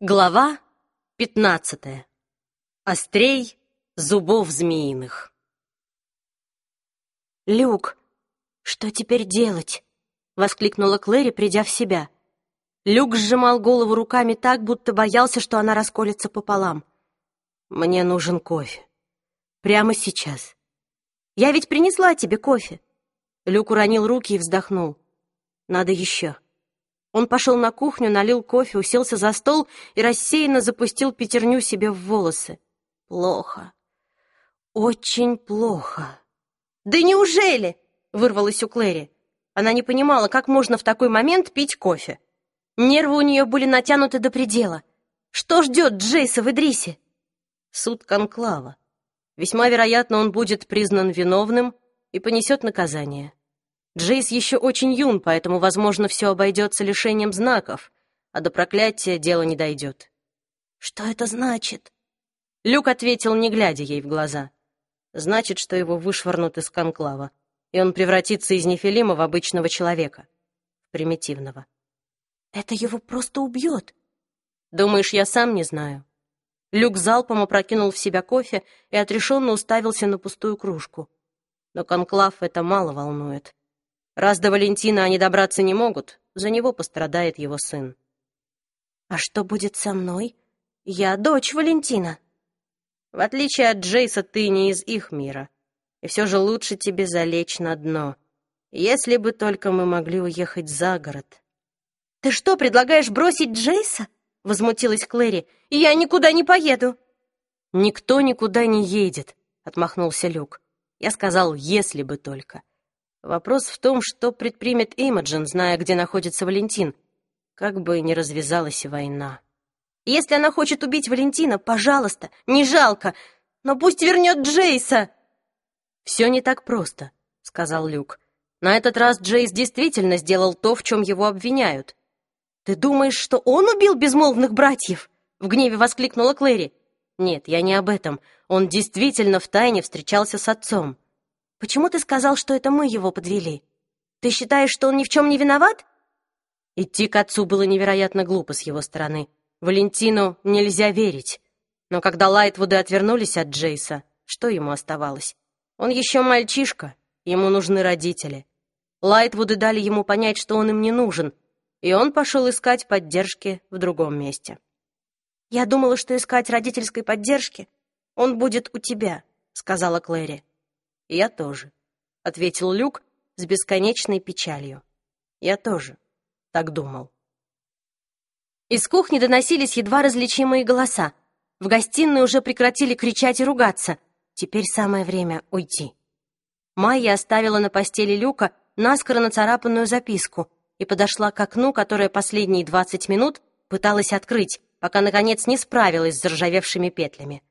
Глава пятнадцатая. Острей зубов змеиных. «Люк, что теперь делать?» — воскликнула Клэри, придя в себя. Люк сжимал голову руками так, будто боялся, что она расколется пополам. «Мне нужен кофе. Прямо сейчас». «Я ведь принесла тебе кофе». Люк уронил руки и вздохнул. «Надо еще». Он пошел на кухню, налил кофе, уселся за стол и рассеянно запустил пятерню себе в волосы. Плохо. Очень плохо. «Да неужели?» — вырвалось у Клэри. Она не понимала, как можно в такой момент пить кофе. Нервы у нее были натянуты до предела. Что ждет Джейса в Идрисе? Суд Конклава. Весьма вероятно, он будет признан виновным и понесет наказание. Джейс еще очень юн, поэтому, возможно, все обойдется лишением знаков, а до проклятия дело не дойдет. «Что это значит?» Люк ответил, не глядя ей в глаза. «Значит, что его вышвырнут из конклава, и он превратится из нефилима в обычного человека, в примитивного». «Это его просто убьет». «Думаешь, я сам не знаю?» Люк залпом опрокинул в себя кофе и отрешенно уставился на пустую кружку. Но конклав это мало волнует. Раз до Валентина они добраться не могут, за него пострадает его сын. «А что будет со мной? Я дочь Валентина». «В отличие от Джейса, ты не из их мира. И все же лучше тебе залечь на дно. Если бы только мы могли уехать за город». «Ты что, предлагаешь бросить Джейса?» — возмутилась Клэри. «Я никуда не поеду». «Никто никуда не едет», — отмахнулся Люк. «Я сказал, если бы только. Вопрос в том, что предпримет Имаджин, зная, где находится Валентин. Как бы ни развязалась война. Если она хочет убить Валентина, пожалуйста, не жалко, но пусть вернет Джейса. Все не так просто, сказал Люк. На этот раз Джейс действительно сделал то, в чем его обвиняют. Ты думаешь, что он убил безмолвных братьев? В гневе воскликнула Клэри. Нет, я не об этом. Он действительно втайне встречался с отцом. Почему ты сказал, что это мы его подвели? Ты считаешь, что он ни в чем не виноват?» Идти к отцу было невероятно глупо с его стороны. Валентину нельзя верить. Но когда Лайтвуды отвернулись от Джейса, что ему оставалось? Он еще мальчишка, ему нужны родители. Лайтвуды дали ему понять, что он им не нужен, и он пошел искать поддержки в другом месте. «Я думала, что искать родительской поддержки он будет у тебя», — сказала Клэри. «Я тоже», — ответил Люк с бесконечной печалью. «Я тоже так думал». Из кухни доносились едва различимые голоса. В гостиной уже прекратили кричать и ругаться. Теперь самое время уйти. Майя оставила на постели Люка наскоро нацарапанную записку и подошла к окну, которое последние двадцать минут пыталась открыть, пока, наконец, не справилась с заржавевшими петлями.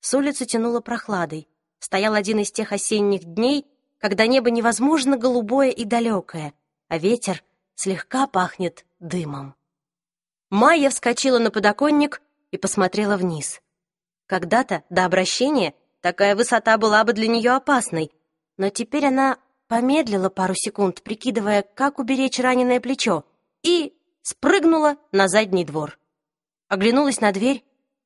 С улицы тянуло прохладой стоял один из тех осенних дней, когда небо невозможно голубое и далекое, а ветер слегка пахнет дымом. Майя вскочила на подоконник и посмотрела вниз. Когда-то, до обращения, такая высота была бы для нее опасной, но теперь она помедлила пару секунд, прикидывая, как уберечь раненое плечо, и спрыгнула на задний двор. Оглянулась на дверь.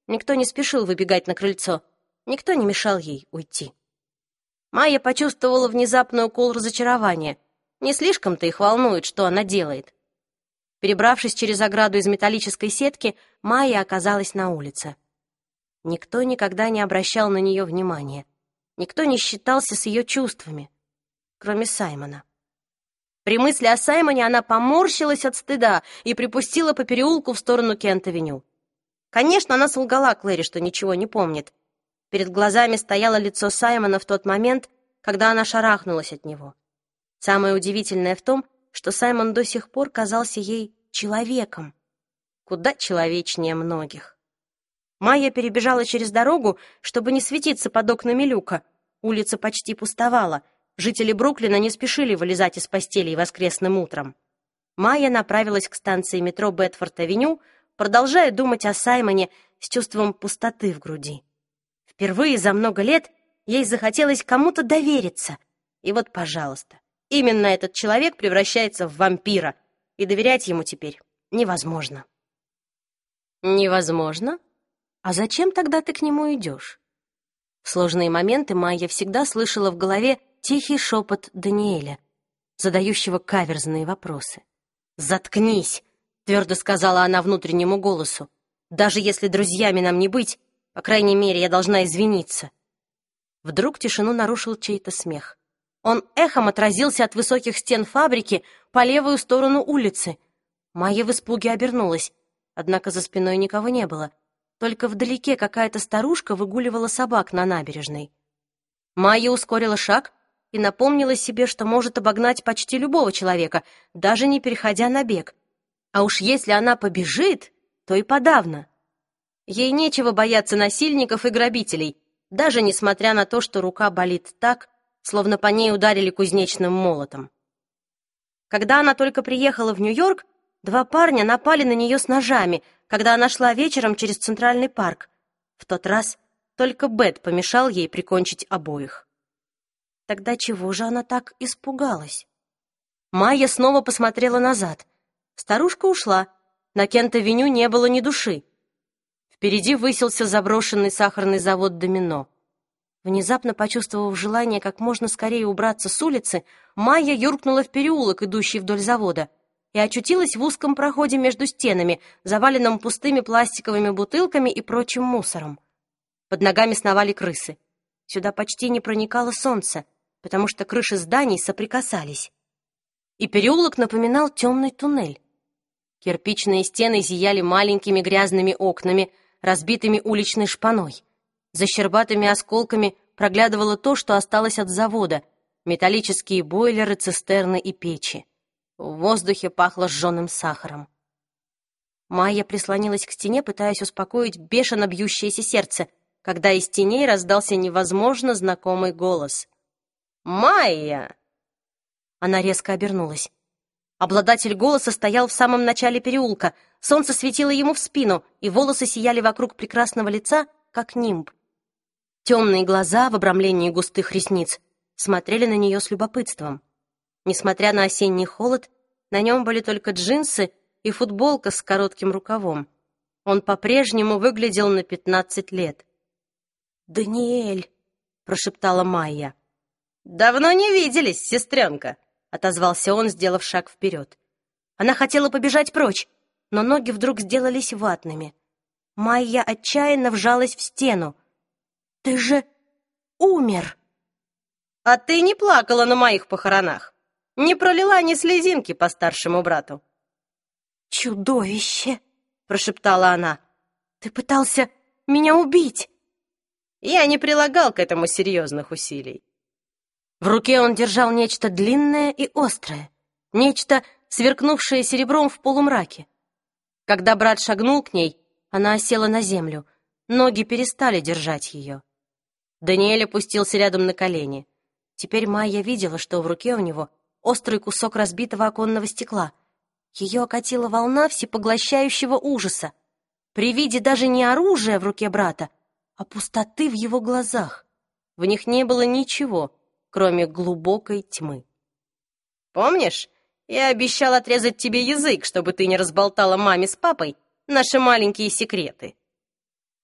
Никто не спешил выбегать на крыльцо. Никто не мешал ей уйти. Майя почувствовала внезапный укол разочарования. Не слишком-то их волнует, что она делает. Перебравшись через ограду из металлической сетки, Майя оказалась на улице. Никто никогда не обращал на нее внимания. Никто не считался с ее чувствами, кроме Саймона. При мысли о Саймоне она поморщилась от стыда и припустила по переулку в сторону Кент-авеню. Конечно, она солгала Клэри, что ничего не помнит. Перед глазами стояло лицо Саймона в тот момент, когда она шарахнулась от него. Самое удивительное в том, что Саймон до сих пор казался ей человеком. Куда человечнее многих. Майя перебежала через дорогу, чтобы не светиться под окнами люка. Улица почти пустовала. Жители Бруклина не спешили вылезать из постелей воскресным утром. Майя направилась к станции метро Бетфорд-авеню, продолжая думать о Саймоне с чувством пустоты в груди. Впервые за много лет ей захотелось кому-то довериться. И вот, пожалуйста, именно этот человек превращается в вампира, и доверять ему теперь невозможно. «Невозможно? А зачем тогда ты к нему идешь?» В сложные моменты Майя всегда слышала в голове тихий шепот Даниэля, задающего каверзные вопросы. «Заткнись!» — твердо сказала она внутреннему голосу. «Даже если друзьями нам не быть, по крайней мере, я должна извиниться». Вдруг тишину нарушил чей-то смех. Он эхом отразился от высоких стен фабрики по левую сторону улицы. Майя в испуге обернулась, однако за спиной никого не было. Только вдалеке какая-то старушка выгуливала собак на набережной. Майя ускорила шаг и напомнила себе, что может обогнать почти любого человека, даже не переходя на бег. А уж если она побежит, то и подавно. Ей нечего бояться насильников и грабителей, даже несмотря на то, что рука болит так, словно по ней ударили кузнечным молотом. Когда она только приехала в Нью-Йорк, два парня напали на нее с ножами, когда она шла вечером через Центральный парк. В тот раз только Бет помешал ей прикончить обоих. Тогда чего же она так испугалась? Майя снова посмотрела назад. Старушка ушла. На Кент-авеню не было ни души. Впереди высился заброшенный сахарный завод «Домино». Внезапно почувствовав желание как можно скорее убраться с улицы, Майя юркнула в переулок, идущий вдоль завода, и очутилась в узком проходе между стенами, заваленном пустыми пластиковыми бутылками и прочим мусором. Под ногами сновали крысы. Сюда почти не проникало солнце — потому что крыши зданий соприкасались. И переулок напоминал темный туннель. Кирпичные стены зияли маленькими грязными окнами, разбитыми уличной шпаной. За щербатыми осколками проглядывало то, что осталось от завода, металлические бойлеры, цистерны и печи. В воздухе пахло сжженным сахаром. Майя прислонилась к стене, пытаясь успокоить бешено бьющееся сердце, когда из теней раздался невозможно знакомый голос. «Майя!» Она резко обернулась. Обладатель голоса стоял в самом начале переулка. Солнце светило ему в спину, и волосы сияли вокруг прекрасного лица, как нимб. Темные глаза в обрамлении густых ресниц смотрели на нее с любопытством. Несмотря на осенний холод, на нем были только джинсы и футболка с коротким рукавом. Он по-прежнему выглядел на пятнадцать лет. «Даниэль!» — прошептала Майя. «Давно не виделись, сестренка», — отозвался он, сделав шаг вперед. Она хотела побежать прочь, но ноги вдруг сделались ватными. Майя отчаянно вжалась в стену. «Ты же умер!» «А ты не плакала на моих похоронах, не пролила ни слезинки по старшему брату». «Чудовище!» — прошептала она. «Ты пытался меня убить!» «Я не прилагал к этому серьезных усилий. В руке он держал нечто длинное и острое, нечто, сверкнувшее серебром в полумраке. Когда брат шагнул к ней, она осела на землю, ноги перестали держать ее. Даниэль опустился рядом на колени. Теперь Майя видела, что в руке у него острый кусок разбитого оконного стекла. Ее окатила волна всепоглощающего ужаса. При виде даже не оружия в руке брата, а пустоты в его глазах. В них не было ничего, кроме глубокой тьмы. «Помнишь, я обещал отрезать тебе язык, чтобы ты не разболтала маме с папой наши маленькие секреты?»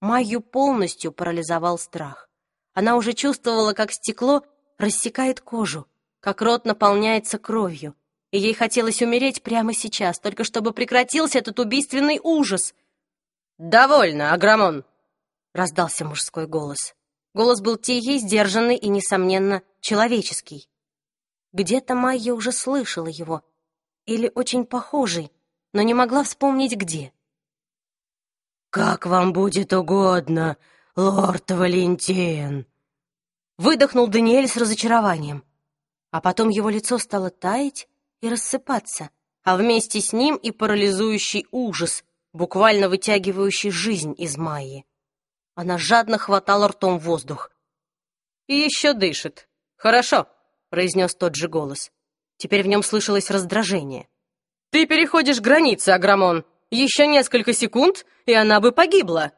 Майю полностью парализовал страх. Она уже чувствовала, как стекло рассекает кожу, как рот наполняется кровью, и ей хотелось умереть прямо сейчас, только чтобы прекратился этот убийственный ужас. «Довольно, Аграмон!» — раздался мужской голос. Голос был тихий, сдержанный и, несомненно, человеческий. Где-то Майя уже слышала его, или очень похожий, но не могла вспомнить, где. «Как вам будет угодно, лорд Валентин!» Выдохнул Даниэль с разочарованием. А потом его лицо стало таять и рассыпаться, а вместе с ним и парализующий ужас, буквально вытягивающий жизнь из Майи. Она жадно хватала ртом воздух. «И еще дышит. Хорошо», — произнес тот же голос. Теперь в нем слышалось раздражение. «Ты переходишь границы, Аграмон. Еще несколько секунд, и она бы погибла».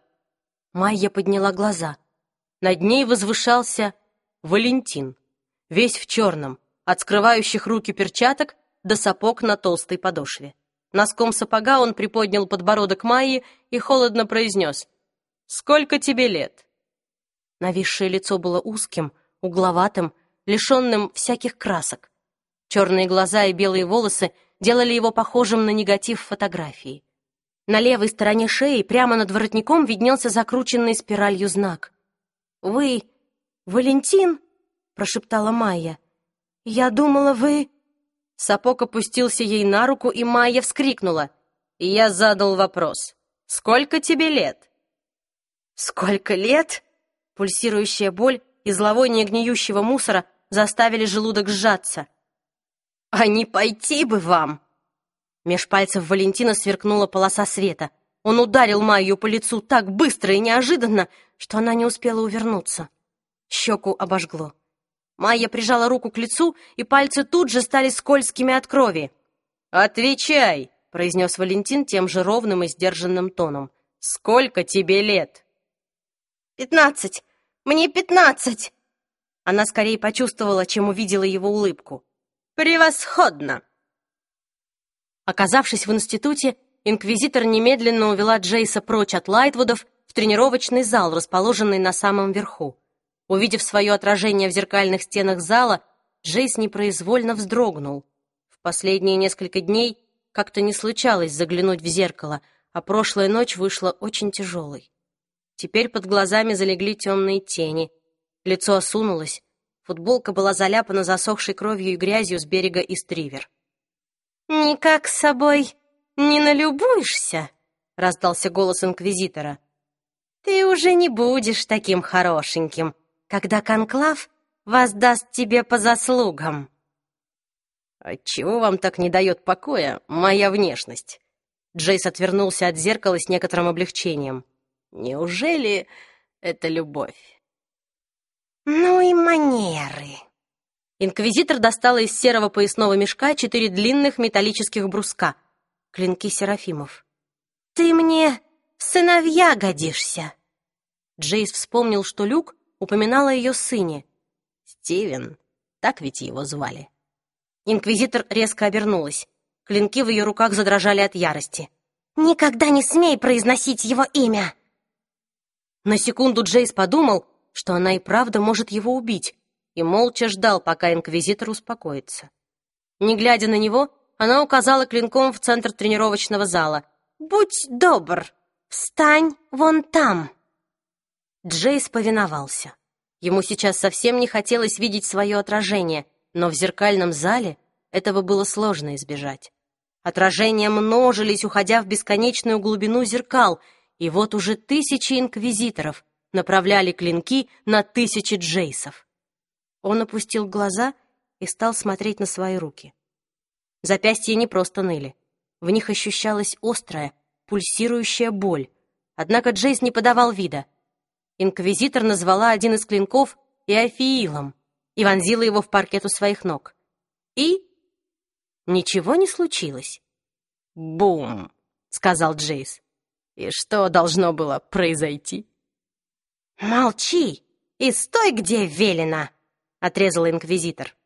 Майя подняла глаза. Над ней возвышался Валентин, весь в черном, от скрывающих руки перчаток до сапог на толстой подошве. Носком сапога он приподнял подбородок Майи и холодно произнес. «Сколько тебе лет?» Нависшее лицо было узким, угловатым, лишенным всяких красок. Черные глаза и белые волосы делали его похожим на негатив фотографии. На левой стороне шеи, прямо над воротником, виднелся закрученный спиралью знак. «Вы... Валентин?» — прошептала Майя. «Я думала, вы...» Сапог опустился ей на руку, и Майя вскрикнула. И я задал вопрос. «Сколько тебе лет?» «Сколько лет?» Пульсирующая боль и зловоние гниющего мусора заставили желудок сжаться. «А не пойти бы вам!» Меж пальцев Валентина сверкнула полоса света. Он ударил Майю по лицу так быстро и неожиданно, что она не успела увернуться. Щеку обожгло. Майя прижала руку к лицу, и пальцы тут же стали скользкими от крови. «Отвечай!» — произнес Валентин тем же ровным и сдержанным тоном. «Сколько тебе лет?» «Пятнадцать! Мне пятнадцать!» Она скорее почувствовала, чем увидела его улыбку. «Превосходно!» Оказавшись в институте, инквизитор немедленно увела Джейса прочь от Лайтвудов в тренировочный зал, расположенный на самом верху. Увидев свое отражение в зеркальных стенах зала, Джейс непроизвольно вздрогнул. В последние несколько дней как-то не случалось заглянуть в зеркало, а прошлая ночь вышла очень тяжелой. Теперь под глазами залегли темные тени, лицо осунулось, футболка была заляпана засохшей кровью и грязью с берега Истривер. «Никак с собой не налюбуешься?» — раздался голос инквизитора. «Ты уже не будешь таким хорошеньким, когда конклав воздаст тебе по заслугам». «Отчего вам так не дает покоя моя внешность?» Джейс отвернулся от зеркала с некоторым облегчением. «Неужели это любовь?» «Ну и манеры!» Инквизитор достала из серого поясного мешка четыре длинных металлических бруска, клинки Серафимов. «Ты мне сыновья годишься!» Джейс вспомнил, что Люк упоминала ее сыне. Стивен, так ведь его звали. Инквизитор резко обернулась. Клинки в ее руках задрожали от ярости. «Никогда не смей произносить его имя!» На секунду Джейс подумал, что она и правда может его убить, и молча ждал, пока инквизитор успокоится. Не глядя на него, она указала клинком в центр тренировочного зала. «Будь добр, встань вон там!» Джейс повиновался. Ему сейчас совсем не хотелось видеть свое отражение, но в зеркальном зале этого было сложно избежать. Отражения множились, уходя в бесконечную глубину зеркал, и вот уже тысячи инквизиторов направляли клинки на тысячи Джейсов. Он опустил глаза и стал смотреть на свои руки. Запястья не просто ныли. В них ощущалась острая, пульсирующая боль. Однако Джейс не подавал вида — Инквизитор назвала один из клинков Иофиилом и вонзила его в паркет у своих ног. И ничего не случилось. «Бум!» — сказал Джейс. «И что должно было произойти?» «Молчи и стой, где велено!» — отрезал инквизитор.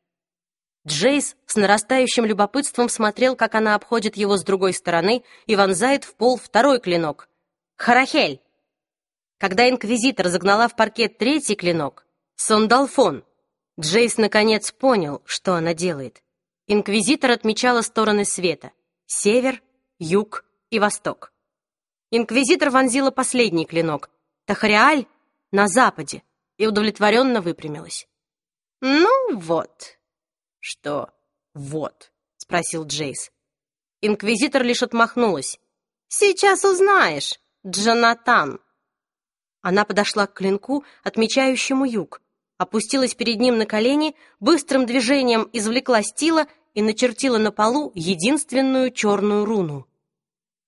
Джейс с нарастающим любопытством смотрел, как она обходит его с другой стороны и вонзает в пол второй клинок. «Харахель!» Когда инквизитор загнала в паркет третий клинок, Сондалфон, Джейс наконец понял, что она делает. Инквизитор отмечала стороны света — север, юг и восток. Инквизитор вонзила последний клинок, Тахариаль — на западе, и удовлетворенно выпрямилась. «Ну вот». «Что «вот»?» — спросил Джейс. Инквизитор лишь отмахнулась. «Сейчас узнаешь, Джонатан». Она подошла к клинку, отмечающему юг, опустилась перед ним на колени, быстрым движением извлекла стила и начертила на полу единственную черную руну.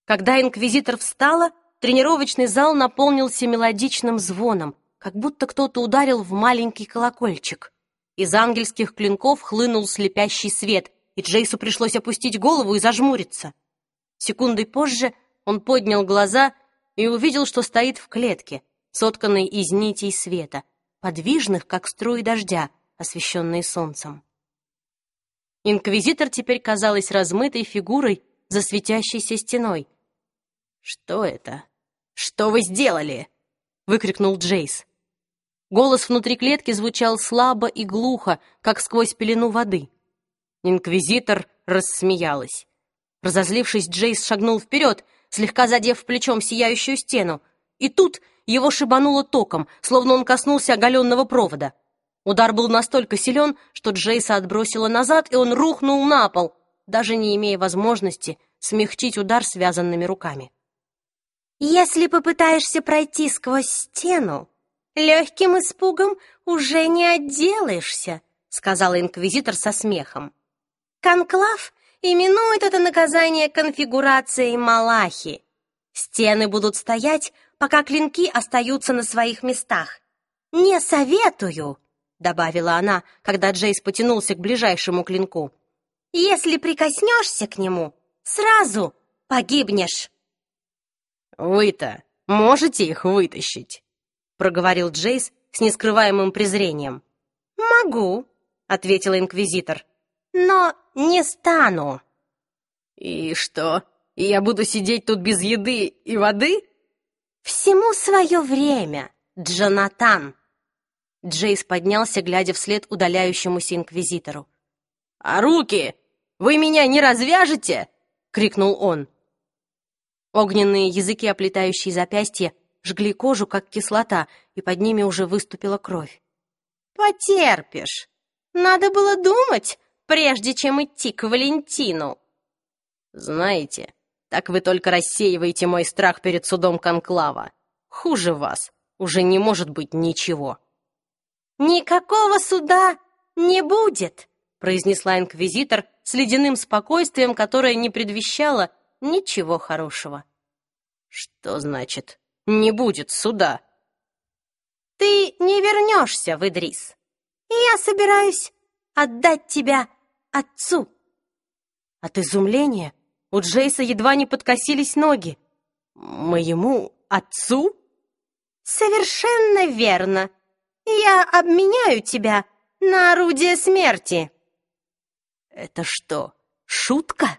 Когда инквизитор встала, тренировочный зал наполнился мелодичным звоном, как будто кто-то ударил в маленький колокольчик. Из ангельских клинков хлынул слепящий свет, и Джейсу пришлось опустить голову и зажмуриться. Секундой позже он поднял глаза и увидел, что стоит в клетке — сотканный из нитей света, подвижных, как струи дождя, освещенные солнцем. Инквизитор теперь казалась размытой фигурой, за светящейся стеной. «Что это? Что вы сделали?» — выкрикнул Джейс. Голос внутри клетки звучал слабо и глухо, как сквозь пелену воды. Инквизитор рассмеялась. Разозлившись, Джейс шагнул вперед, слегка задев плечом сияющую стену, и тут его шибануло током, словно он коснулся оголенного провода. Удар был настолько силен, что Джейса отбросило назад, и он рухнул на пол, даже не имея возможности смягчить удар связанными руками. «Если попытаешься пройти сквозь стену, легким испугом уже не отделаешься», сказал инквизитор со смехом. «Конклав именует это наказание конфигурацией Малахи. Стены будут стоять, пока клинки остаются на своих местах. Не советую, добавила она, когда Джейс потянулся к ближайшему клинку. Если прикоснешься к нему, сразу погибнешь. Вы-то можете их вытащить, проговорил Джейс с нескрываемым презрением. Могу, ответил инквизитор, но не стану. И что? Я буду сидеть тут без еды и воды? Всему свое время, Джонатан. Джейс поднялся, глядя вслед удаляющемуся инквизитору. «А руки? Вы меня не развяжете?» — крикнул он. Огненные языки, оплетающие запястья, жгли кожу, как кислота, и под ними уже выступила кровь. «Потерпишь. Надо было думать, прежде чем идти к Валентину». «Знаете, так вы только рассеиваете мой страх перед судом Конклава. Хуже вас уже не может быть ничего». «Никакого суда не будет», — произнесла инквизитор с ледяным спокойствием, которое не предвещало ничего хорошего. «Что значит «не будет суда»?» «Ты не вернешься в Идрис, я собираюсь отдать тебя отцу». От изумления у Джейса едва не подкосились ноги. «Моему отцу?» «Совершенно верно. Я обменяю тебя на орудие смерти». «Это что, шутка?»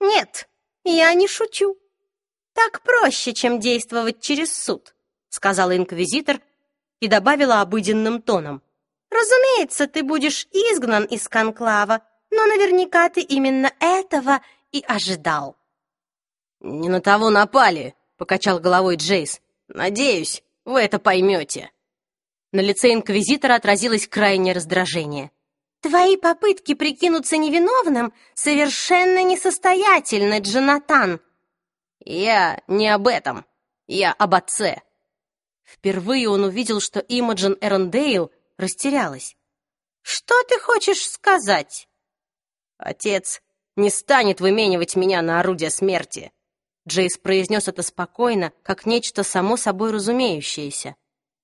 «Нет, я не шучу. Так проще, чем действовать через суд», сказала инквизитор и добавила обыденным тоном. «Разумеется, ты будешь изгнан из конклава, но наверняка ты именно этого и ожидал». «Не на того напали», — покачал головой Джейс. «Надеюсь, вы это поймете». На лице инквизитора отразилось крайнее раздражение. «Твои попытки прикинуться невиновным совершенно несостоятельны, Джонатан!» «Я не об этом. Я об отце». Впервые он увидел, что Имаджин Эрондейл растерялась. «Что ты хочешь сказать?» «Отец не станет выменивать меня на орудие смерти». Джейс произнес это спокойно, как нечто само собой разумеющееся.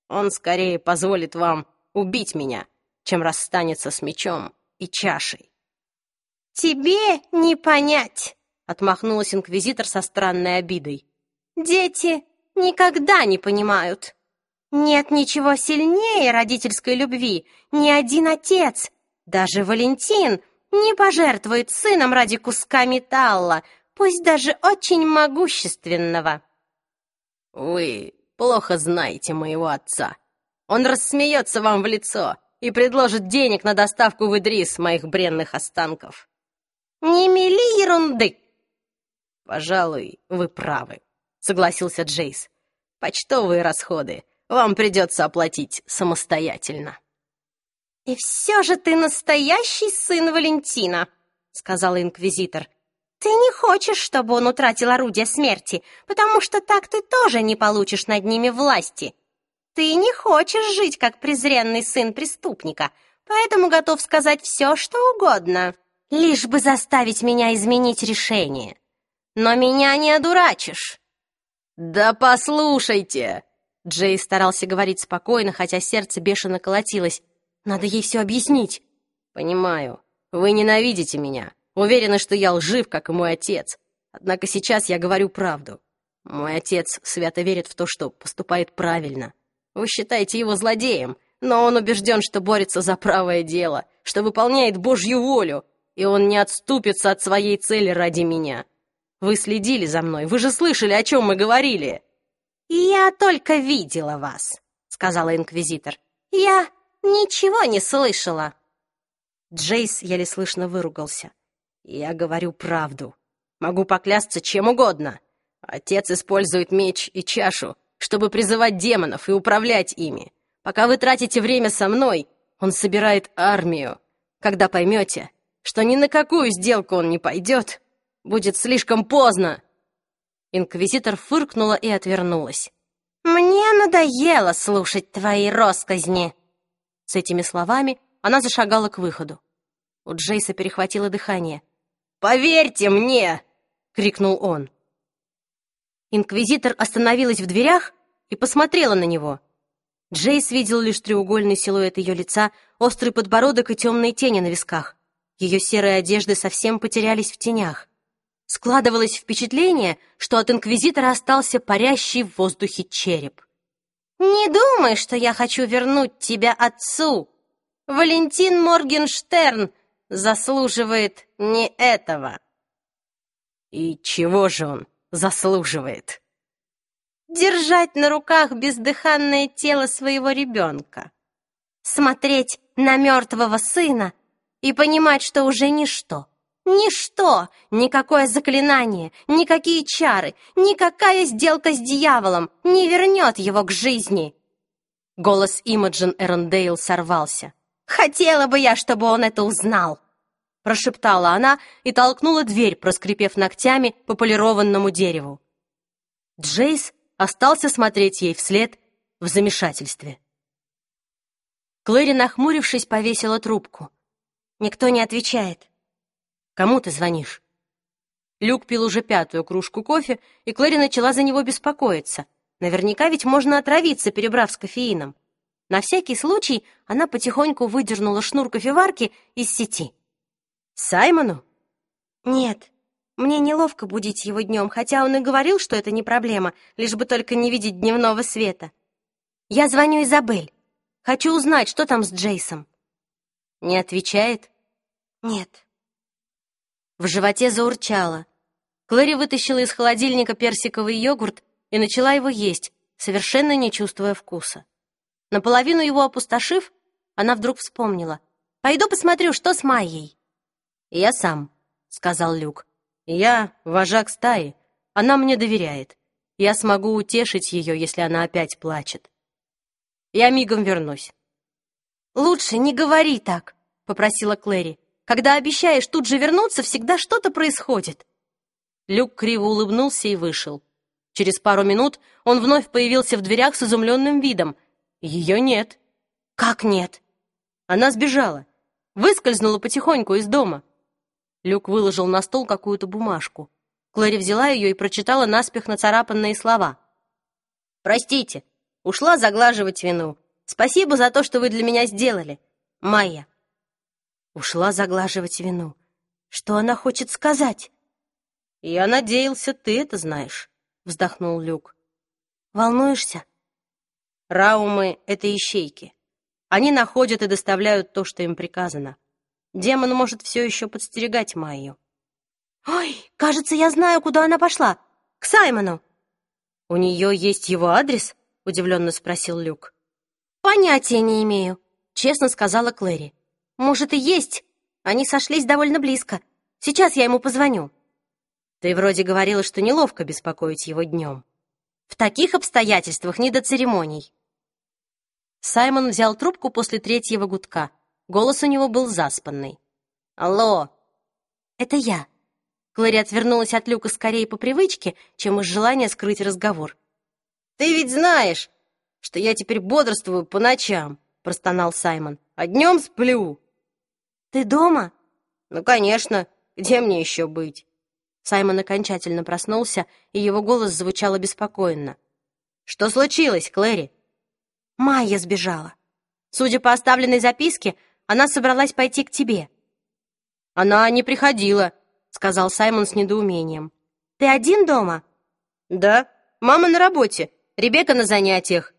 «Он скорее позволит вам убить меня, чем расстанется с мечом и чашей». «Тебе не понять», — отмахнулась инквизитор со странной обидой. «Дети никогда не понимают. Нет ничего сильнее родительской любви, ни один отец, даже Валентин, не пожертвует сыном ради куска металла, пусть даже очень могущественного». «Вы плохо знаете моего отца. Он рассмеется вам в лицо и предложит денег на доставку в Идрис моих бренных останков». «Не мели ерунды!» «Пожалуй, вы правы», — согласился Джейс. «Почтовые расходы вам придется оплатить самостоятельно». «И все же ты настоящий сын Валентина», — сказал инквизитор. «Ты не хочешь, чтобы он утратил орудие смерти, потому что так ты тоже не получишь над ними власти. Ты не хочешь жить как презренный сын преступника, поэтому готов сказать все, что угодно, лишь бы заставить меня изменить решение. Но меня не одурачишь». «Да послушайте!» Джей старался говорить спокойно, хотя сердце бешено колотилось. Надо ей все объяснить. Понимаю. Вы ненавидите меня. Уверены, что я лжив, как и мой отец. Однако сейчас я говорю правду. Мой отец свято верит в то, что поступает правильно. Вы считаете его злодеем, но он убежден, что борется за правое дело, что выполняет Божью волю. и он не отступится от своей цели ради меня. Вы следили за мной, вы же слышали, о чем мы говорили!» «Я только видела вас», — сказала инквизитор. «Я ничего не слышала». Джейс еле слышно выругался. «Я говорю правду. Могу поклясться чем угодно. Отец использует меч и чашу, чтобы призывать демонов и управлять ими. Пока вы тратите время со мной, он собирает армию. Когда поймете, что ни на какую сделку он не пойдет, будет слишком поздно!» Инквизитор фыркнула и отвернулась. «Мне надоело слушать твои росказни!» С этими словами она зашагала к выходу. У Джейса перехватило дыхание. «Поверьте мне!» — крикнул он. Инквизитор остановилась в дверях и посмотрела на него. Джейс видел лишь треугольный силуэт ее лица, острый подбородок и темные тени на висках. Ее серые одежды совсем потерялись в тенях. Складывалось впечатление, что от инквизитора остался парящий в воздухе череп. «Не думай, что я хочу вернуть тебя отцу. Валентин Моргенштерн заслуживает не этого». «И чего же он заслуживает?» «Держать на руках бездыханное тело своего ребенка, смотреть на мертвого сына и понимать, что уже ничто, ничто, никакое заклинание, никакие чары, никакая сделка с дьяволом не вернет его к жизни». Голос Имаджин Эрондейл сорвался. Хотела бы я, чтобы он это узнал!» Прошептала она и толкнула дверь, проскрипев ногтями по полированному дереву. Джейс остался смотреть ей вслед в замешательстве. Клэри, нахмурившись, повесила трубку. Никто не отвечает. «Кому ты звонишь?» Люк пил уже пятую кружку кофе, и Клэри начала за него беспокоиться. Наверняка ведь можно отравиться, перебрав с кофеином. На всякий случай она потихоньку выдернула шнур кофеварки из сети. «Саймону?» «Нет, мне неловко будить его днем, хотя он и говорил, что это не проблема, лишь бы только не видеть дневного света. Я звоню Изабель. Хочу узнать, что там с Джейсом». «Не отвечает?» «Нет». В животе заурчало. Клэри вытащила из холодильника персиковый йогурт и начала его есть, совершенно не чувствуя вкуса. Наполовину его опустошив, она вдруг вспомнила. «Пойду посмотрю, что с Майей». «Я сам», — сказал Люк. «Я вожак стаи. Она мне доверяет. Я смогу утешить ее, если она опять плачет. Я мигом вернусь». «Лучше не говори так», — попросила Клэри. «Когда обещаешь тут же вернуться, всегда что-то происходит». Люк криво улыбнулся и вышел. Через пару минут он вновь появился в дверях с изумленным видом. Ее нет. Как нет? Она сбежала. Выскользнула потихоньку из дома. Люк выложил на стол какую-то бумажку. Клэри взяла ее и прочитала наспех нацарапанные слова. «Простите, ушла заглаживать вину. Спасибо за то, что вы для меня сделали. Майя». Ушла заглаживать вину. Что она хочет сказать? «Я надеялся, ты это знаешь», — вздохнул Люк. «Волнуешься?» Раумы — это ищейки. Они находят и доставляют то, что им приказано. Демон может все еще подстерегать Майю. «Ой, кажется, я знаю, куда она пошла. К Саймону!» «У нее есть его адрес?» — удивленно спросил Люк. «Понятия не имею», — честно сказала Клэри. «Может, и есть. Они сошлись довольно близко. Сейчас я ему позвоню». «Ты вроде говорила, что неловко беспокоить его днем». «В таких обстоятельствах не до церемоний». Саймон взял трубку после третьего гудка. Голос у него был заспанный. «Алло!» «Это я». Клэри отвернулась от Люка скорее по привычке, чем из желания скрыть разговор. «Ты ведь знаешь, что я теперь бодрствую по ночам», — простонал Саймон. «А днем сплю». «Ты дома?» «Ну, конечно. Где мне еще быть?» Саймон окончательно проснулся, и его голос звучал обеспокоенно. «Что случилось, Клэри?» Майя сбежала. Судя по оставленной записке, она собралась пойти к тебе. Она не приходила, сказал Саймон с недоумением. Ты один дома? Да, мама на работе, Ребекка на занятиях.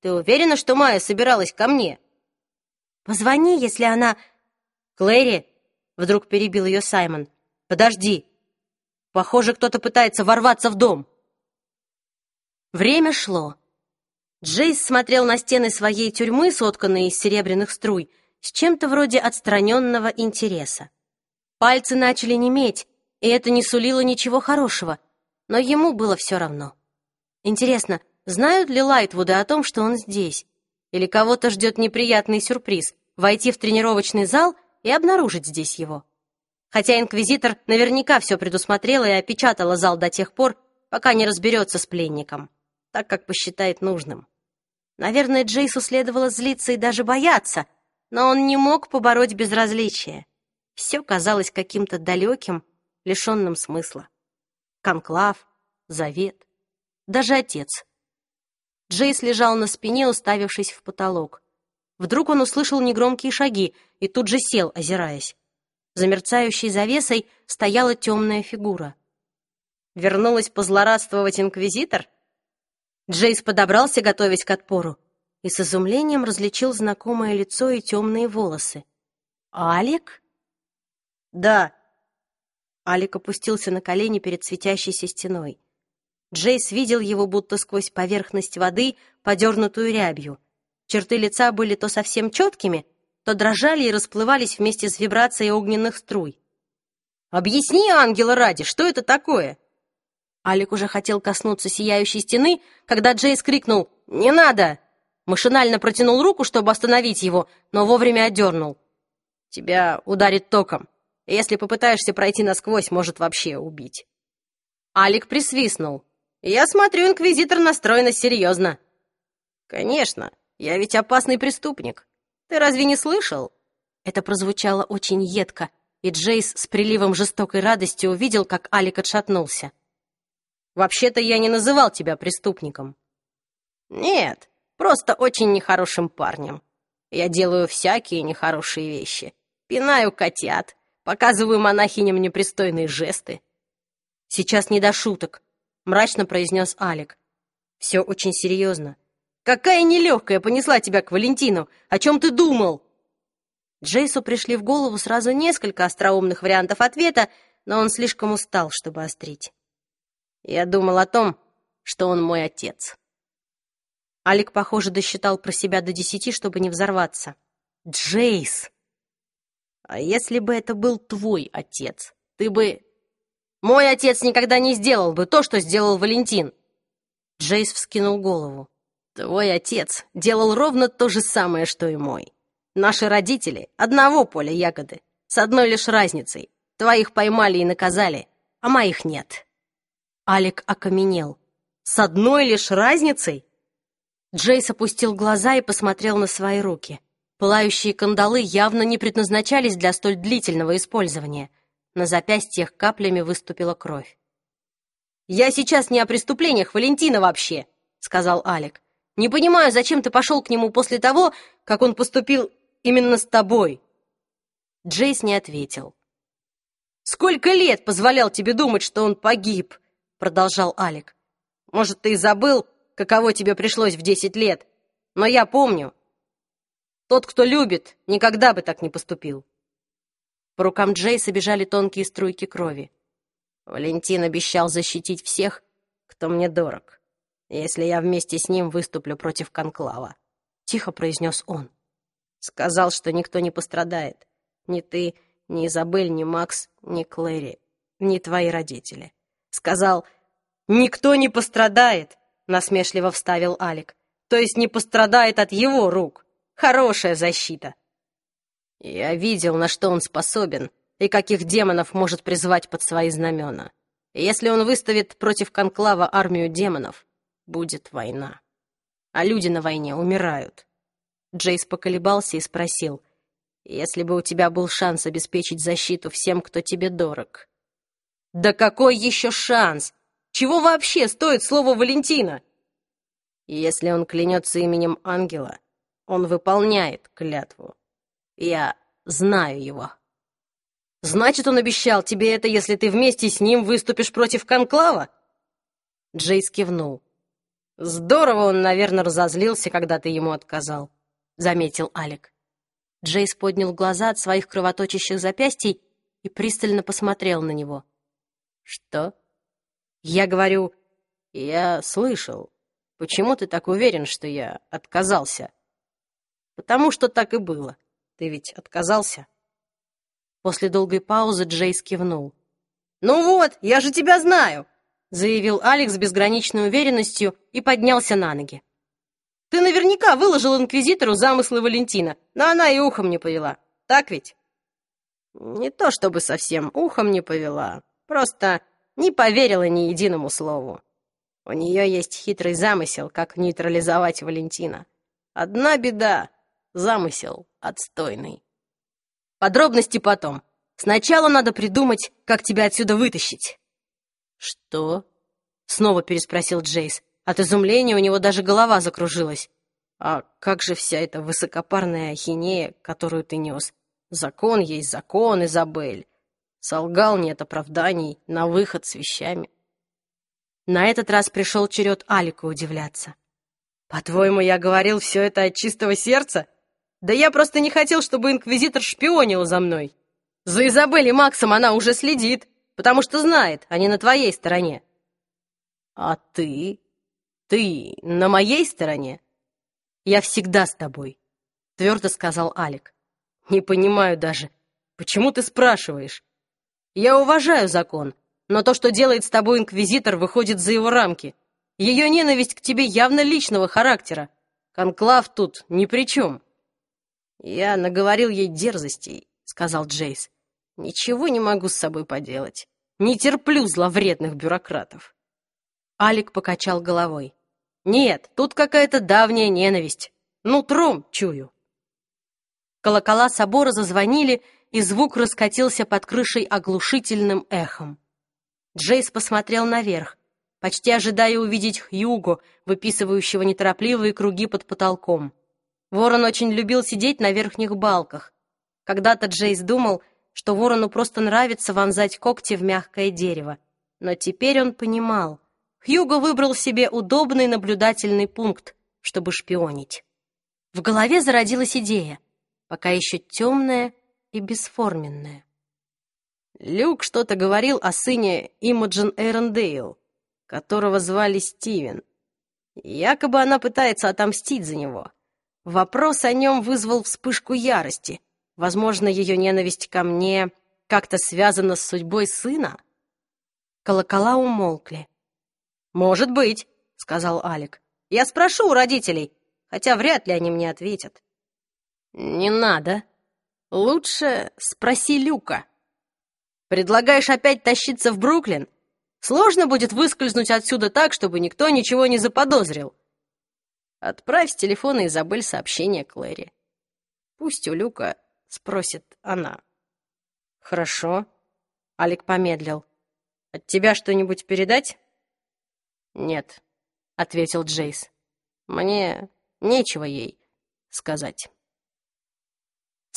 Ты уверена, что Майя собиралась ко мне? Позвони, если она... Клэри, Вдруг перебил ее Саймон. «Подожди! Похоже, кто-то пытается ворваться в дом!» Время шло. Джейс смотрел на стены своей тюрьмы, сотканные из серебряных струй, с чем-то вроде отстраненного интереса. Пальцы начали неметь, и это не сулило ничего хорошего, но ему было все равно. Интересно, знают ли Лайтвуды о том, что он здесь? Или кого-то ждет неприятный сюрприз — войти в тренировочный зал и обнаружить здесь его? Хотя инквизитор наверняка все предусмотрела и опечатала зал до тех пор, пока не разберется с пленником, так как посчитает нужным. Наверное, Джейсу следовало злиться и даже бояться, но он не мог побороть безразличие. Все казалось каким-то далеким, лишенным смысла. Конклав, завет, даже отец. Джейс лежал на спине, уставившись в потолок. Вдруг он услышал негромкие шаги и тут же сел, озираясь. За мерцающей завесой стояла темная фигура. Вернулась позлорадствовать инквизитор? Джейс подобрался, готовясь к отпору, и с изумлением различил знакомое лицо и темные волосы. «Алик?» «Да». Алик опустился на колени перед светящейся стеной. Джейс видел его будто сквозь поверхность воды, подернутую рябью. Черты лица были то совсем четкими, то дрожали и расплывались вместе с вибрацией огненных струй. «Объясни, ангела ради, что это такое?» Алик уже хотел коснуться сияющей стены, когда Джейс крикнул «Не надо!» Машинально протянул руку, чтобы остановить его, но вовремя отдернул. «Тебя ударит током. Если попытаешься пройти насквозь, может вообще убить». Алик присвистнул. «Я смотрю, инквизитор настроена серьезно». «Конечно, я ведь опасный преступник. Ты разве не слышал?» Это прозвучало очень едко, и Джейс с приливом жестокой радости увидел, как Алик отшатнулся. «Вообще-то я не называл тебя преступником». «Нет, Просто очень нехорошим парнем. Я делаю всякие нехорошие вещи. Пинаю котят, показываю монахиням непристойные жесты. Сейчас не до шуток, мрачно произнес Алик. Все очень серьезно. Какая нелегкая понесла тебя к Валентину? О чем ты думал? Джейсу пришли в голову сразу несколько остроумных вариантов ответа, но он слишком устал, чтобы острить. Я думал о том, что он мой отец. Алик, похоже, досчитал про себя до десяти, чтобы не взорваться. «Джейс!» «А если бы это был твой отец, ты бы...» «Мой отец никогда не сделал бы то, что сделал Валентин!» Джейс вскинул голову. «Твой отец делал ровно то же самое, что и мой. Наши родители одного поля ягоды, с одной лишь разницей. Твоих поймали и наказали, а моих нет». Алик окаменел. «С одной лишь разницей?» Джейс опустил глаза и посмотрел на свои руки. Пылающие кандалы явно не предназначались для столь длительного использования. На запястьях каплями выступила кровь. «Я сейчас не о преступлениях Валентина вообще», — сказал Алик. «Не понимаю, зачем ты пошел к нему после того, как он поступил именно с тобой?» Джейс не ответил. «Сколько лет позволял тебе думать, что он погиб?» — продолжал Алик. «Может, ты и забыл, каково тебе пришлось в десять лет, но я помню. Тот, кто любит, никогда бы так не поступил. По рукам Джейса бежали тонкие струйки крови. Валентин обещал защитить всех, кто мне дорог, если я вместе с ним выступлю против Конклава. Тихо произнес он. Сказал, что никто не пострадает. Ни ты, ни Изабель, ни Макс, ни Клэри, ни твои родители. Сказал, никто не пострадает, насмешливо вставил Алик. То есть не пострадает от его рук. Хорошая защита. Я видел, на что он способен и каких демонов может призвать под свои знамена. Если он выставит против конклава армию демонов, будет война. А люди на войне умирают. Джейс поколебался и спросил, «Если бы у тебя был шанс обеспечить защиту всем, кто тебе дорог». «Да какой еще шанс? Чего вообще стоит слово Валентина? Если он клянется именем ангела, он выполняет клятву. Я знаю его. Значит, он обещал тебе это, если ты вместе с ним выступишь против конклава? Джейс кивнул. Здорово он, наверное, разозлился, когда ты ему отказал, заметил Алик. Джейс поднял глаза от своих кровоточащих запястий и пристально посмотрел на него. «Что?» «Я говорю, я слышал. Почему ты так уверен, что я отказался?» «Потому что так и было. Ты ведь отказался?» После долгой паузы Джейс кивнул. «Ну вот, я же тебя знаю!» заявил Алекс с безграничной уверенностью и поднялся на ноги. «Ты наверняка выложил инквизитору замыслы Валентина, но она и ухом не повела. Так ведь?» «Не то чтобы совсем ухом не повела, просто не поверила ни единому слову. У нее есть хитрый замысел, как нейтрализовать Валентина. Одна беда — замысел отстойный. Подробности потом. Сначала надо придумать, как тебя отсюда вытащить». «Что?» — снова переспросил Джейс. От изумления у него даже голова закружилась. «А как же вся эта высокопарная ахинея, которую ты нес? Закон есть закон, Изабель. Солгал нет оправданий, на выход с вещами». На этот раз пришел черед Алика удивляться. «По-твоему, я говорил все это от чистого сердца? Да я просто не хотел, чтобы инквизитор шпионил за мной. За Изабель и Максом она уже следит потому что знает, они на твоей стороне. А ты? Ты на моей стороне? Я всегда с тобой, твердо сказал Алик. Не понимаю даже, почему ты спрашиваешь? Я уважаю закон, но то, что делает с тобой инквизитор, выходит за его рамки. Ее ненависть к тебе явно личного характера. Конклав тут ни при чем. Я наговорил ей дерзостей, сказал Джейс. Ничего не могу с собой поделать. Не терплю зловредных бюрократов. Алик покачал головой. Нет, тут какая-то давняя ненависть. Нутром чую. Колокола собора зазвонили, и звук раскатился под крышей оглушительным эхом. Джейс посмотрел наверх, почти ожидая увидеть Хьюго, выписывающего неторопливые круги под потолком. Ворон очень любил сидеть на верхних балках. Когда-то Джейс думал, что ворону просто нравится вонзать когти в мягкое дерево. Но теперь он понимал. Хьюго выбрал себе удобный наблюдательный пункт, чтобы шпионить. В голове зародилась идея, пока еще темная и бесформенная. Люк что-то говорил о сыне Имаджин Эрондейл, которого звали Стивен. Якобы она пытается отомстить за него. Вопрос о нем вызвал вспышку ярости, Возможно, ее ненависть ко мне как-то связана с судьбой сына? Колокола умолкли. «Может быть», — сказал Алик. «Я спрошу у родителей, хотя вряд ли они мне ответят». «Не надо. Лучше спроси Люка. Предлагаешь опять тащиться в Бруклин? Сложно будет выскользнуть отсюда так, чтобы никто ничего не заподозрил. Отправь с телефона Изабель сообщение Клэри. Пусть у Люка — спросит она. «Хорошо». Алик помедлил. «От тебя что-нибудь передать?» «Нет», — ответил Джейс. «Мне нечего ей сказать».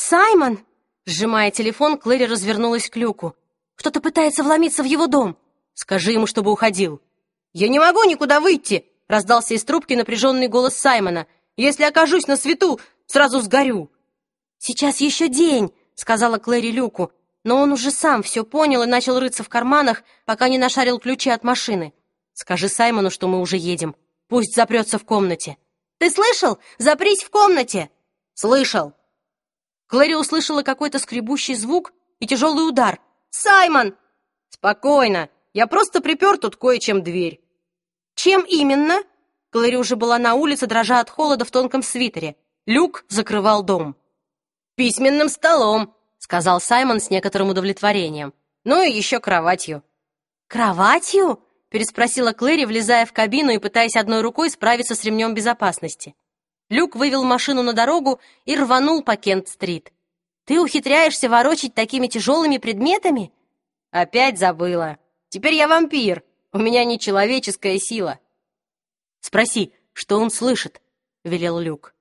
«Саймон!» Сжимая телефон, Клэри развернулась к люку. «Кто-то пытается вломиться в его дом. Скажи ему, чтобы уходил». «Я не могу никуда выйти!» Раздался из трубки напряженный голос Саймона. «Если окажусь на свету, сразу сгорю!» «Сейчас еще день», — сказала Клэри Люку, но он уже сам все понял и начал рыться в карманах, пока не нашарил ключи от машины. «Скажи Саймону, что мы уже едем. Пусть запрется в комнате». «Ты слышал? Запрись в комнате!» «Слышал!» Клэри услышала какой-то скребущий звук и тяжелый удар. «Саймон!» «Спокойно! Я просто припер тут кое-чем дверь». «Чем именно?» Клэри уже была на улице, дрожа от холода в тонком свитере. Люк закрывал дом письменным столом», — сказал Саймон с некоторым удовлетворением. «Ну и еще кроватью». «Кроватью?» — переспросила Клэри, влезая в кабину и пытаясь одной рукой справиться с ремнем безопасности. Люк вывел машину на дорогу и рванул по Кент-стрит. «Ты ухитряешься ворочить такими тяжелыми предметами?» «Опять забыла. Теперь я вампир. У меня нечеловеческая сила». «Спроси, что он слышит?» — велел Люк.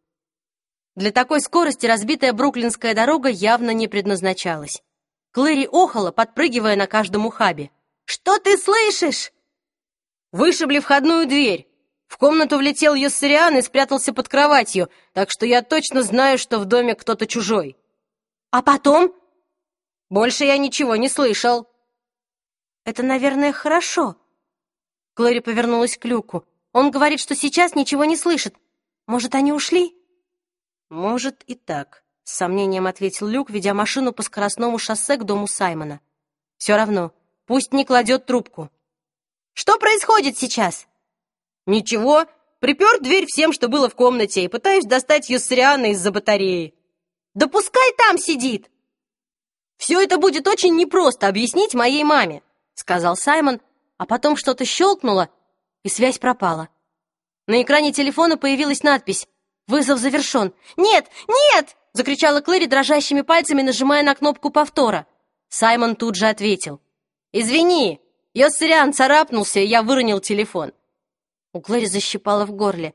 Для такой скорости разбитая бруклинская дорога явно не предназначалась. Клэри охала, подпрыгивая на каждом ухабе. «Что ты слышишь?» «Вышибли входную дверь. В комнату влетел Йоссериан и спрятался под кроватью, так что я точно знаю, что в доме кто-то чужой». «А потом?» Больше я ничего не слышал». «Это, наверное, хорошо». Глори повернулась к Люку. «Он говорит, что сейчас ничего не слышит. Может, они ушли?» «Может и так», — с сомнением ответил Люк, ведя машину по скоростному шоссе к дому Саймона. «Все равно, пусть не кладет трубку». «Что происходит сейчас?» «Ничего, припер дверь всем, что было в комнате, и пытаюсь достать Юссариана из-за батареи». «Да пускай там сидит!» «Все это будет очень непросто объяснить моей маме», — сказал Саймон, а потом что-то щелкнуло, и связь пропала. На экране телефона появилась надпись «Вызов завершен». «Нет! Нет!» — закричала Клэри дрожащими пальцами, нажимая на кнопку повтора. Саймон тут же ответил. «Извини, Йоссериан царапнулся, и я выронил телефон». У Клэри защипала в горле.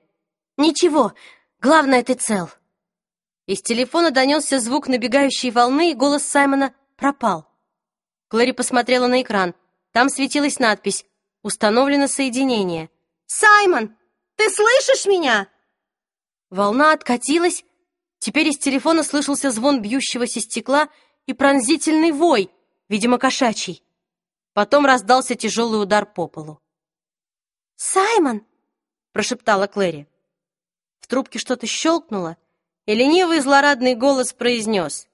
«Ничего, главное, ты цел». Из телефона донесся звук набегающей волны, и голос Саймона пропал. Клэри посмотрела на экран. Там светилась надпись «Установлено соединение». «Саймон, ты слышишь меня?» Волна откатилась. Теперь из телефона слышался звон бьющегося стекла и пронзительный вой, видимо, кошачий. Потом раздался тяжелый удар по полу. «Саймон!» — прошептала Клэри. В трубке что-то щелкнуло, и ленивый злорадный голос произнес.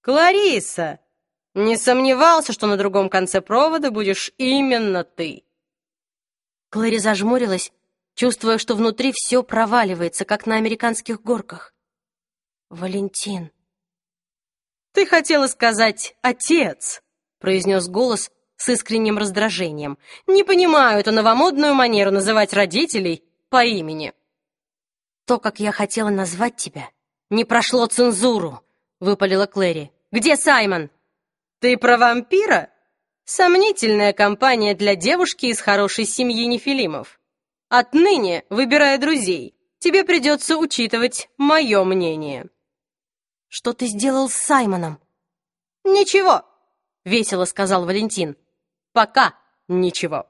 «Клариса, не сомневался, что на другом конце провода будешь именно ты». Клэри зажмурилась, чувствуя, что внутри все проваливается, как на американских горках. «Валентин». «Ты хотела сказать «отец», — произнес голос с искренним раздражением. «Не понимаю эту новомодную манеру называть родителей по имени». «То, как я хотела назвать тебя, не прошло цензуру», — выпалила Клэри. «Где Саймон?» «Ты про вампира?» «Сомнительная компания для девушки из хорошей семьи Нефилимов. Отныне, выбирая друзей, тебе придется учитывать мое мнение». «Что ты сделал с Саймоном?» «Ничего», — весело сказал Валентин. «Пока ничего».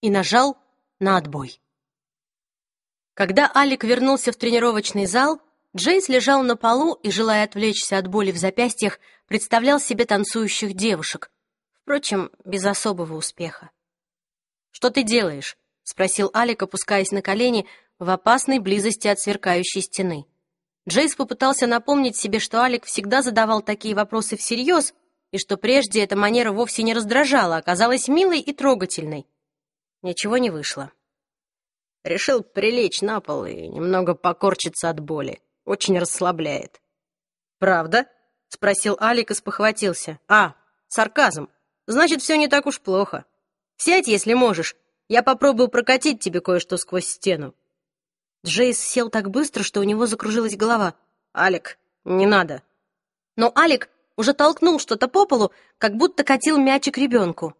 И нажал на отбой. Когда Алик вернулся в тренировочный зал, Джейс лежал на полу и, желая отвлечься от боли в запястьях, представлял себе танцующих девушек. Впрочем, без особого успеха. «Что ты делаешь?» — спросил Алик, опускаясь на колени в опасной близости от сверкающей стены. Джейс попытался напомнить себе, что Алик всегда задавал такие вопросы всерьез, и что прежде эта манера вовсе не раздражала, а оказалась милой и трогательной. Ничего не вышло. Решил прилечь на пол и немного покорчиться от боли. Очень расслабляет. «Правда?» — спросил Алик и спохватился. «А, сарказм. Значит, все не так уж плохо. Сядь, если можешь. Я попробую прокатить тебе кое-что сквозь стену». Джейс сел так быстро, что у него закружилась голова. «Алик, не надо». Но Алик уже толкнул что-то по полу, как будто катил мячик ребенку.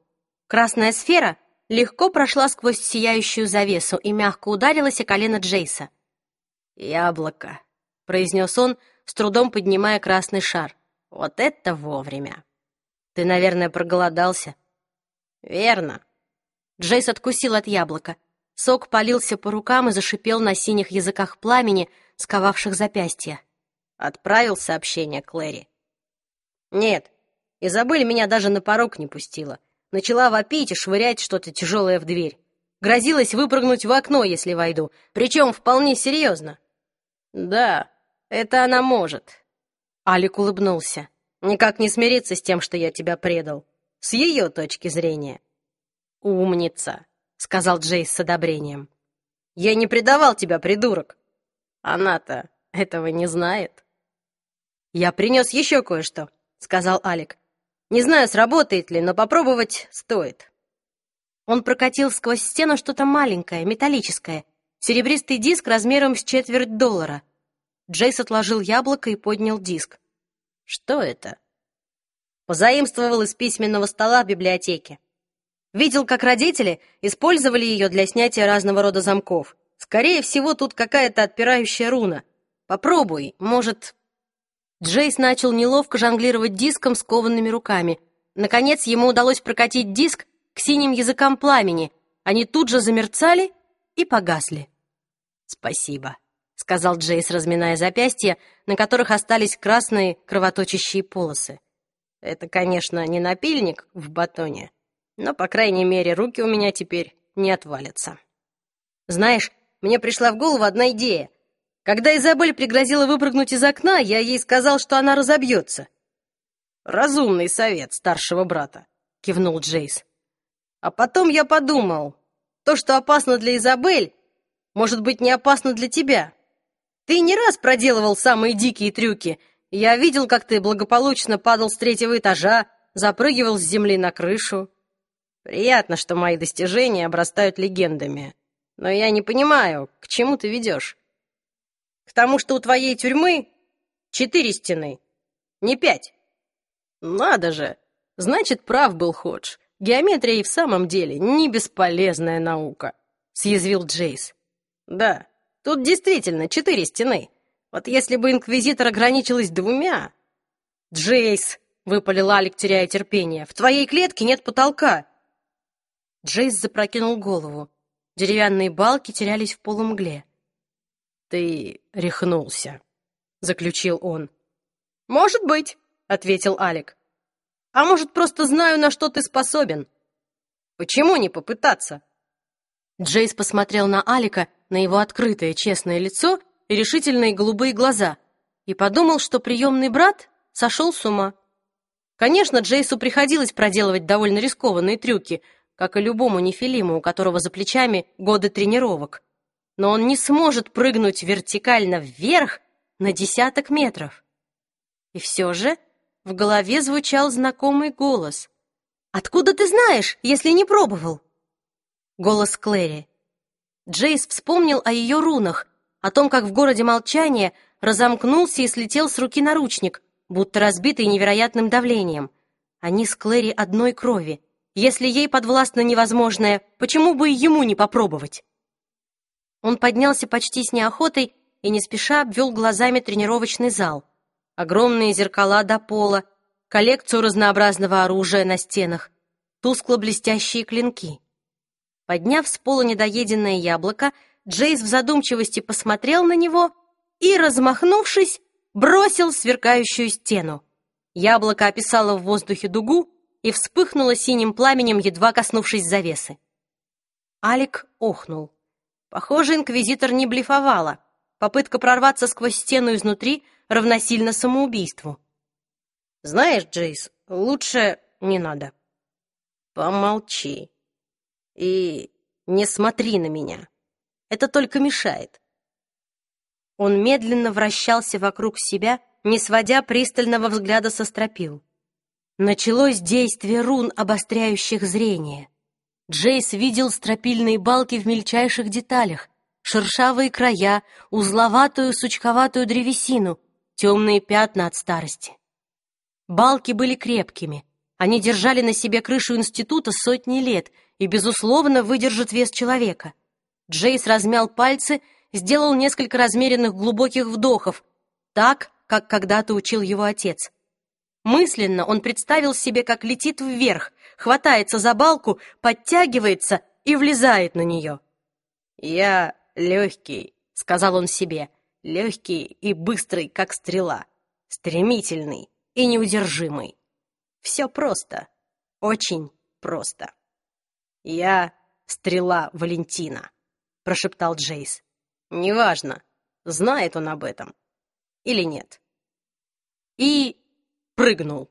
Красная сфера легко прошла сквозь сияющую завесу и мягко ударилась о колено Джейса. «Яблоко», — произнес он, с трудом поднимая красный шар. «Вот это вовремя!» «Ты, наверное, проголодался?» «Верно». Джейс откусил от яблока. Сок полился по рукам и зашипел на синих языках пламени, сковавших запястья. Отправил сообщение Клэри. «Нет, Изабель меня даже на порог не пустила. Начала вопить и швырять что-то тяжелое в дверь. Грозилась выпрыгнуть в окно, если войду, причем вполне серьезно. Да, это она может. Алик улыбнулся. Никак не смириться с тем, что я тебя предал. С ее точки зрения. Умница, сказал Джейс с одобрением. Я не предавал тебя, придурок. Она-то этого не знает. Я принес еще кое-что, сказал Алик. Не знаю, сработает ли, но попробовать стоит. Он прокатил сквозь стену что-то маленькое, металлическое, серебристый диск размером с четверть доллара. Джейс отложил яблоко и поднял диск. Что это? Позаимствовал из письменного стола в библиотеке. Видел, как родители использовали ее для снятия разного рода замков. Скорее всего, тут какая-то отпирающая руна. Попробуй, может, Джейс начал неловко жонглировать диском с коваными руками. Наконец ему удалось прокатить диск к синим языкам пламени. Они тут же замерцали и погасли. «Спасибо», — сказал Джейс, разминая запястья, на которых остались красные кровоточащие полосы. Это, конечно, не напильник в батоне, но, по крайней мере, руки у меня теперь не отвалятся. Знаешь, мне пришла в голову одна идея. Когда Изабель пригрозила выпрыгнуть из окна, я ей сказал, что она разобьется. «Разумный совет старшего брата», — кивнул Джейс. «А потом я подумал, то, что опасно для Изабель, может быть, не опасно для тебя. Ты не раз проделывал самые дикие трюки. Я видел, как ты благополучно падал с третьего этажа, запрыгивал с земли на крышу. Приятно, что мои достижения обрастают легендами. Но я не понимаю, к чему ты ведешь? К тому, что у твоей тюрьмы четыре стены, не пять. Надо же! Значит, прав был Ходж. Геометрия и в самом деле не бесполезная наука, съязвил Джейс. Да, тут действительно четыре стены. Вот если бы инквизитор ограничилась двумя... Джейс, выпалил Алик, теряя терпение, в твоей клетке нет потолка. Джейс запрокинул голову. Деревянные балки терялись в полумгле. «Ты рехнулся», — заключил он. «Может быть», — ответил Алик. «А может, просто знаю, на что ты способен. Почему не попытаться?» Джейс посмотрел на Алика, на его открытое, честное лицо и решительные голубые глаза, и подумал, что приемный брат сошел с ума. Конечно, Джейсу приходилось проделывать довольно рискованные трюки — как и любому нефилиму, у которого за плечами годы тренировок. Но он не сможет прыгнуть вертикально вверх на десяток метров. И все же в голове звучал знакомый голос. «Откуда ты знаешь, если не пробовал?» Голос Клэри. Джейс вспомнил о ее рунах, о том, как в городе молчания разомкнулся и слетел с руки наручник, будто разбитый невероятным давлением. Они с Клэри одной крови — если ей подвластно невозможное, почему бы и ему не попробовать? Он поднялся почти с неохотой и не спеша обвел глазами тренировочный зал. Огромные зеркала до пола, коллекцию разнообразного оружия на стенах, тускло-блестящие клинки. Подняв с пола недоеденное яблоко, Джейс в задумчивости посмотрел на него и, размахнувшись, бросил сверкающую стену. Яблоко описало в воздухе дугу, и вспыхнула синим пламенем, едва коснувшись завесы. Алик охнул. Похоже, инквизитор не блефовала. Попытка прорваться сквозь стену изнутри равносильно самоубийству. «Знаешь, Джейс, лучше не надо. Помолчи. И не смотри на меня. Это только мешает». Он медленно вращался вокруг себя, не сводя пристального взгляда со стропил. Началось действие рун, обостряющих зрение. Джейс видел стропильные балки в мельчайших деталях, шершавые края, узловатую сучковатую древесину, темные пятна от старости. Балки были крепкими. Они держали на себе крышу института сотни лет и, безусловно, выдержат вес человека. Джейс размял пальцы, сделал несколько размеренных глубоких вдохов, так, как когда-то учил его отец — Мысленно он представил себе, как летит вверх, хватается за балку, подтягивается и влезает на нее. «Я легкий», — сказал он себе, — «легкий и быстрый, как стрела, стремительный и неудержимый. Все просто, очень просто». «Я стрела Валентина», — прошептал Джейс. «Неважно, знает он об этом или нет». И прыгнул.